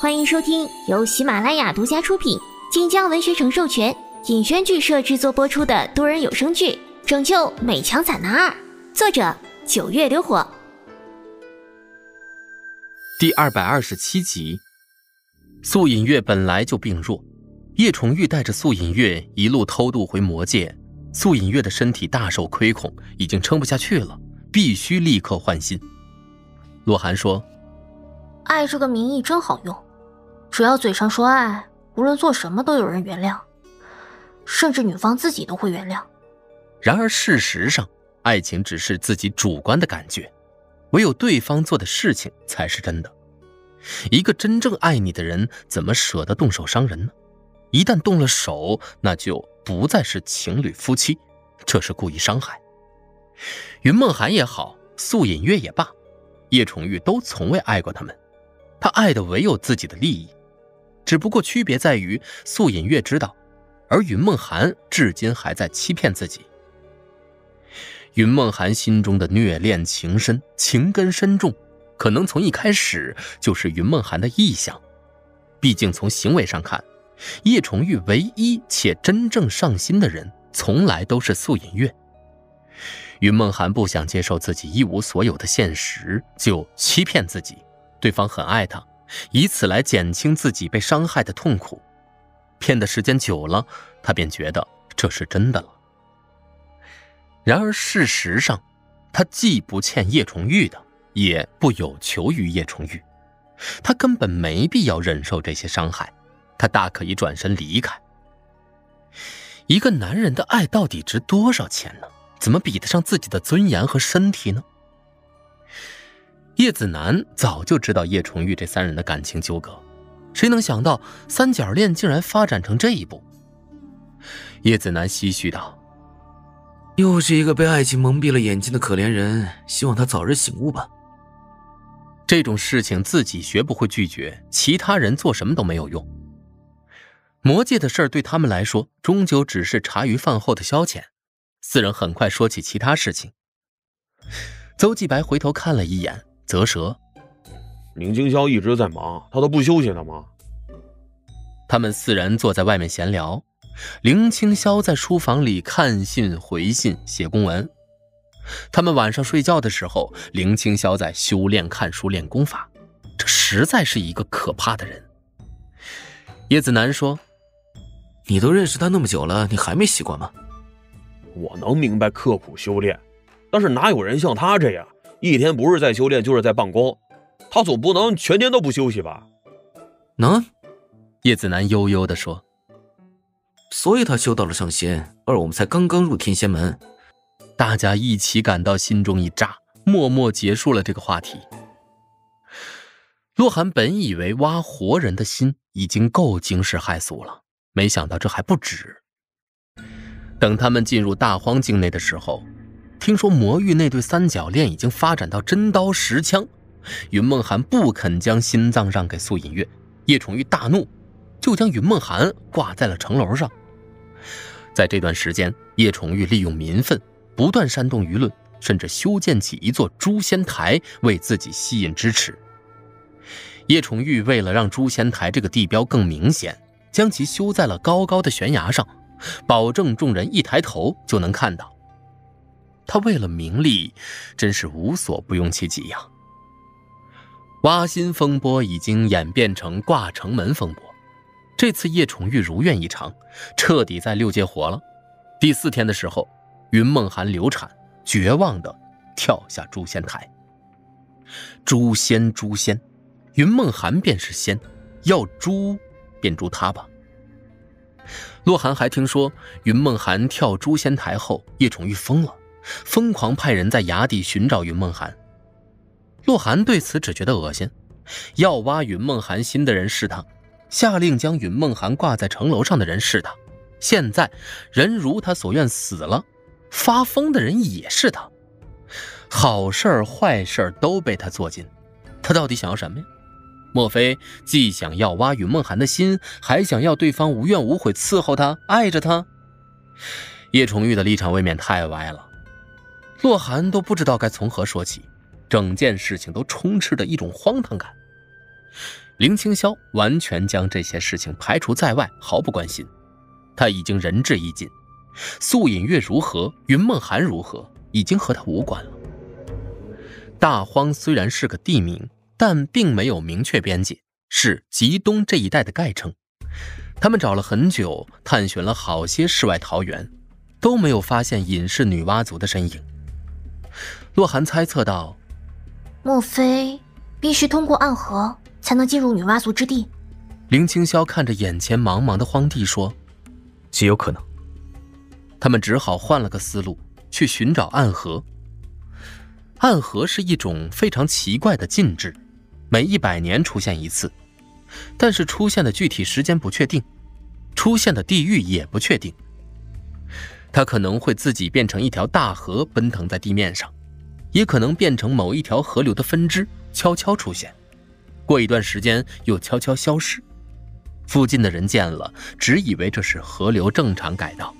欢迎收听由喜马拉雅独家出品、晋江文学城授权、尹轩剧社制作播出的多人有声剧《拯救美强惨男二》，作者九月流火。第二百二十七集，素隐月本来就病弱，叶崇玉带着素隐月一路偷渡回魔界，素隐月的身体大受亏空，已经撑不下去了，必须立刻换心。洛寒说：“爱这个名义真好用。”只要嘴上说爱，无论做什么都有人原谅，甚至女方自己都会原谅。然而事实上，爱情只是自己主观的感觉，唯有对方做的事情才是真的。一个真正爱你的人，怎么舍得动手伤人呢？一旦动了手，那就不再是情侣夫妻，这是故意伤害。云梦涵也好，素隐月也罢，叶崇玉都从未爱过他们，他爱的唯有自己的利益。只不过区别在于，素隐月知道，而云梦涵至今还在欺骗自己。云梦涵心中的虐恋情深，情根深重，可能从一开始就是云梦涵的意向。毕竟从行为上看，叶崇玉唯一且真正上心的人，从来都是素隐月。云梦涵不想接受自己一无所有的现实，就欺骗自己，对方很爱他。以此来减轻自己被伤害的痛苦，骗的时间久了，他便觉得这是真的了。然而事实上，他既不欠叶崇玉的，也不有求于叶崇玉，他根本没必要忍受这些伤害，他大可以转身离开。一个男人的爱到底值多少钱呢？怎么比得上自己的尊严和身体呢？叶子楠早就知道叶崇玉这三人的感情纠葛，谁能想到三角恋竟然发展成这一步？叶子楠唏嘘道：“又是一个被爱情蒙蔽了眼睛的可怜人，希望他早日醒悟吧。这种事情自己学不会拒绝，其他人做什么都没有用。魔界的事儿对他们来说，终究只是茶余饭后的消遣。四人很快说起其他事情。邹继白回头看了一眼。”啧舌，林清霄一直在忙，他都不休息呢吗？他们四人坐在外面闲聊，林清霄在书房里看信、回信、写公文。他们晚上睡觉的时候，林清霄在修炼、看书、练功法。这实在是一个可怕的人。叶子楠说：“你都认识他那么久了，你还没习惯吗？”我能明白刻苦修炼，但是哪有人像他这样？一天不是在修炼，就是在办公，他总不能全天都不休息吧？能，叶子楠悠悠地说。所以他修到了上仙，而我们才刚刚入天仙门。大家一起感到心中一炸，默默结束了这个话题。洛寒本以为挖活人的心已经够惊世骇俗了，没想到这还不止。等他们进入大荒境内的时候。听说魔域那对三角恋已经发展到真刀实枪，云梦涵不肯将心脏让给苏隐月，叶崇玉大怒，就将云梦涵挂在了城楼上。在这段时间，叶崇玉利用民愤，不断煽动舆论，甚至修建起一座诛仙台，为自己吸引支持。叶崇玉为了让诛仙台这个地标更明显，将其修在了高高的悬崖上，保证众人一抬头就能看到。他为了名利，真是无所不用其极呀。挖心风波已经演变成挂城门风波，这次叶宠玉如愿以偿，彻底在六界活了。第四天的时候，云梦涵流产，绝望的跳下诛仙台。诛仙，诛仙，云梦涵便是仙，要诛便诛他吧。洛寒还听说，云梦涵跳诛仙台后，叶宠玉疯了。疯狂派人在崖底寻找云梦涵，洛寒对此只觉得恶心。要挖云梦涵心的人是他，下令将云梦涵挂在城楼上的人是他，现在人如他所愿死了，发疯的人也是他。好事坏事都被他做尽，他到底想要什么呀？莫非既想要挖云梦涵的心，还想要对方无怨无悔伺候他、爱着他？叶崇玉的立场未免太歪了。洛寒都不知道该从何说起，整件事情都充斥着一种荒唐感。林青霄完全将这些事情排除在外，毫不关心。他已经仁至义尽，素隐月如何，云梦寒如何，已经和他无关了。大荒虽然是个地名，但并没有明确边界，是极东这一带的概称。他们找了很久，探寻了好些世外桃源，都没有发现隐士女娲族的身影。洛寒猜测道：“莫非必须通过暗河？”才能进入女娲族之地。林青霄看着眼前茫茫的荒地，说：“极有可能。”他们只好换了个思路，去寻找暗河。暗河是一种非常奇怪的禁制，每一百年出现一次，但是出现的具体时间不确定，出现的地域也不确定。它可能会自己变成一条大河奔腾在地面上，也可能变成某一条河流的分支，悄悄出现。过一段时间又悄悄消失，附近的人见了，只以为这是河流正常改道。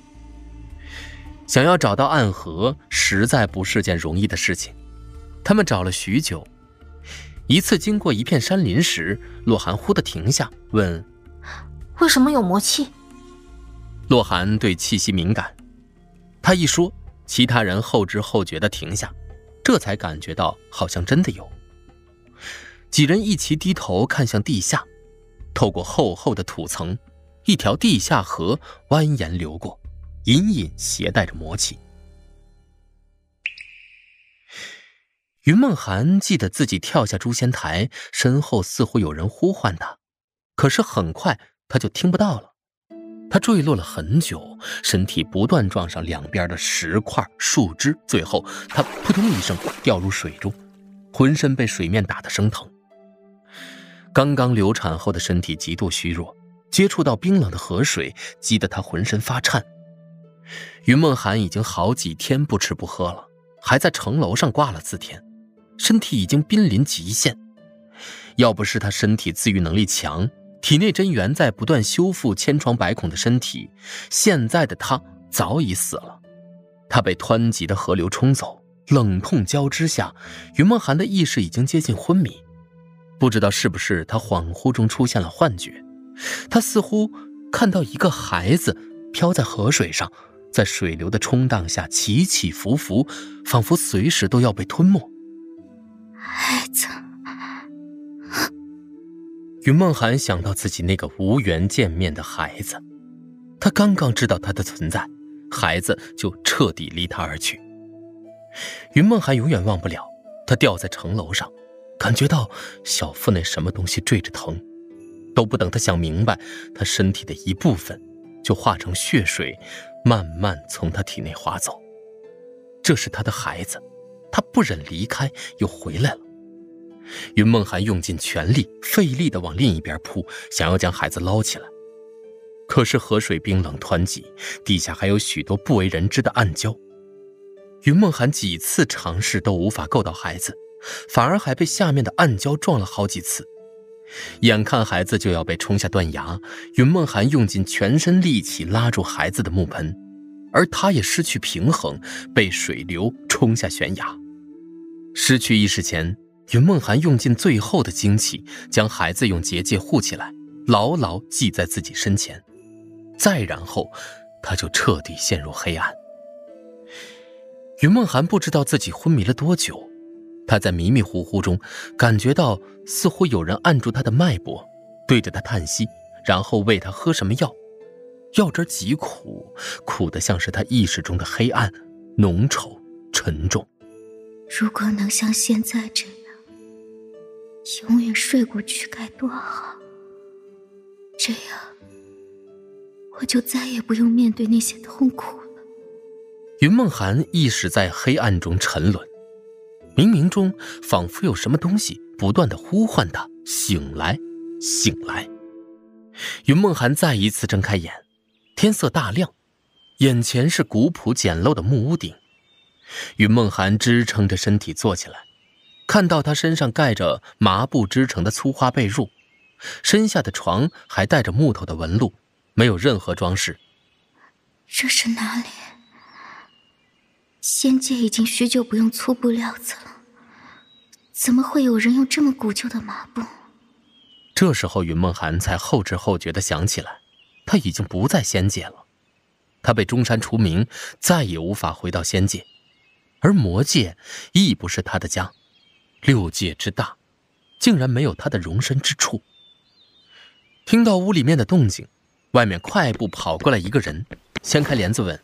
想要找到暗河，实在不是件容易的事情。他们找了许久，一次经过一片山林时，洛寒忽地停下，问：“为什么有魔气？”洛寒对气息敏感，他一说，其他人后知后觉地停下，这才感觉到好像真的有。几人一齐低头看向地下，透过厚厚的土层，一条地下河蜿蜒流过，隐隐携带着魔气。云梦寒记得自己跳下诛仙台，身后似乎有人呼唤他，可是很快他就听不到了。他坠落了很久，身体不断撞上两边的石块、树枝，最后他扑通一声掉入水中，浑身被水面打得生疼。刚刚流产后的身体极度虚弱，接触到冰冷的河水，激得他浑身发颤。云梦寒已经好几天不吃不喝了，还在城楼上挂了四天，身体已经濒临极限。要不是他身体自愈能力强，体内真元在不断修复千疮百孔的身体，现在的他早已死了。他被湍急的河流冲走，冷痛交织下，云梦寒的意识已经接近昏迷。不知道是不是他恍惚中出现了幻觉，他似乎看到一个孩子飘在河水上，在水流的冲荡下起起伏伏，仿佛随时都要被吞没。孩子，云梦寒想到自己那个无缘见面的孩子，他刚刚知道他的存在，孩子就彻底离他而去。云梦寒永远忘不了，他吊在城楼上。感觉到小腹内什么东西坠着疼，都不等他想明白，他身体的一部分就化成血水，慢慢从他体内滑走。这是他的孩子，他不忍离开，又回来了。云梦寒用尽全力，费力地往另一边扑，想要将孩子捞起来。可是河水冰冷湍急，地下还有许多不为人知的暗礁。云梦寒几次尝试都无法够到孩子。反而还被下面的暗礁撞了好几次，眼看孩子就要被冲下断崖，云梦寒用尽全身力气拉住孩子的木盆，而他也失去平衡，被水流冲下悬崖。失去意识前，云梦寒用尽最后的精气将孩子用结界护起来，牢牢系在自己身前。再然后，他就彻底陷入黑暗。云梦寒不知道自己昏迷了多久。他在迷迷糊糊中感觉到，似乎有人按住他的脉搏，对着他叹息，然后喂他喝什么药。药汁极苦，苦的像是他意识中的黑暗，浓稠沉重。如果能像现在这样，永远睡过去该多好。这样，我就再也不用面对那些痛苦了。云梦寒意识在黑暗中沉沦。冥冥中，仿佛有什么东西不断的呼唤他醒来，醒来。云梦寒再一次睁开眼，天色大亮，眼前是古朴简陋的木屋顶。云梦寒支撑着身体坐起来，看到他身上盖着麻布织成的粗花被褥，身下的床还带着木头的纹路，没有任何装饰。这是哪里？仙界已经许久不用粗布料子了，怎么会有人用这么古旧的麻布？这时候，云梦涵才后知后觉的想起来，他已经不在仙界了。他被中山除名，再也无法回到仙界，而魔界亦不是他的家。六界之大，竟然没有他的容身之处。听到屋里面的动静，外面快步跑过来一个人，掀开帘子问：“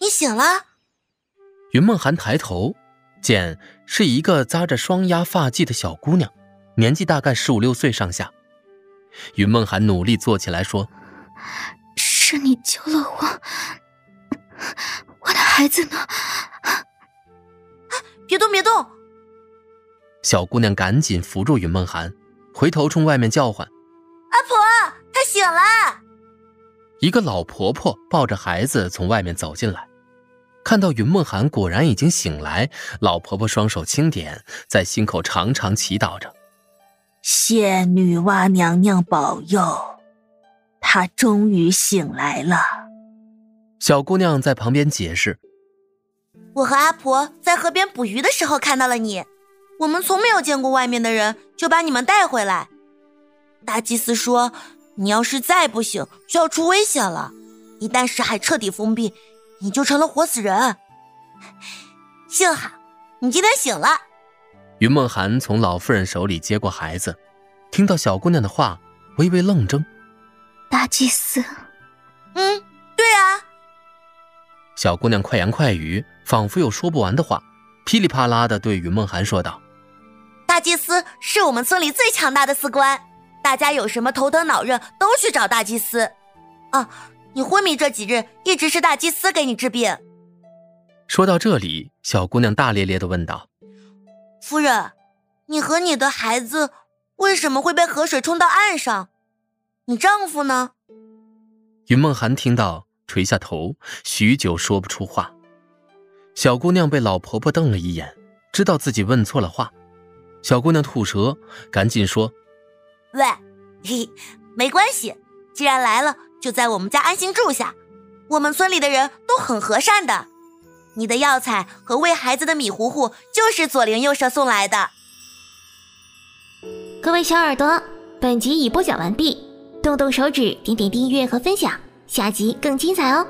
你醒了？”云梦涵抬头，见是一个扎着双压发髻的小姑娘，年纪大概十五六岁上下。云梦涵努力坐起来说：“是你救了我，我的孩子呢？”别动，别动！小姑娘赶紧扶住云梦涵，回头冲外面叫唤：“阿婆，她醒了！”一个老婆婆抱着孩子从外面走进来，看到云梦涵果然已经醒来，老婆婆双手轻点，在心口长长祈祷着：“谢女娲娘娘保佑，她终于醒来了。”小姑娘在旁边解释：“我和阿婆在河边捕鱼的时候看到了你。”我们从没有见过外面的人，就把你们带回来。大祭司说，你要是再不醒，就要出危险了。一旦石海彻底封闭，你就成了活死人。幸好你今天醒了。云梦涵从老妇人手里接过孩子，听到小姑娘的话，微微愣怔。大祭司，嗯，对啊。小姑娘快言快语，仿佛有说不完的话，噼里啪啦的对云梦涵说道。大祭司是我们村里最强大的司官，大家有什么头疼脑热都去找大祭司。啊，你昏迷这几日，一直是大祭司给你治病。说到这里，小姑娘大咧咧的问道：“夫人，你和你的孩子为什么会被河水冲到岸上？你丈夫呢？”云梦涵听到，垂下头，许久说不出话。小姑娘被老婆婆瞪了一眼，知道自己问错了话。小姑娘吐舌，赶紧说：“喂，嘿，没关系，既然来了，就在我们家安心住下。我们村里的人都很和善的。你的药材和喂孩子的米糊糊，就是左邻右舍送来的。”各位小耳朵，本集已播讲完毕，动动手指，点点订阅和分享，下集更精彩哦！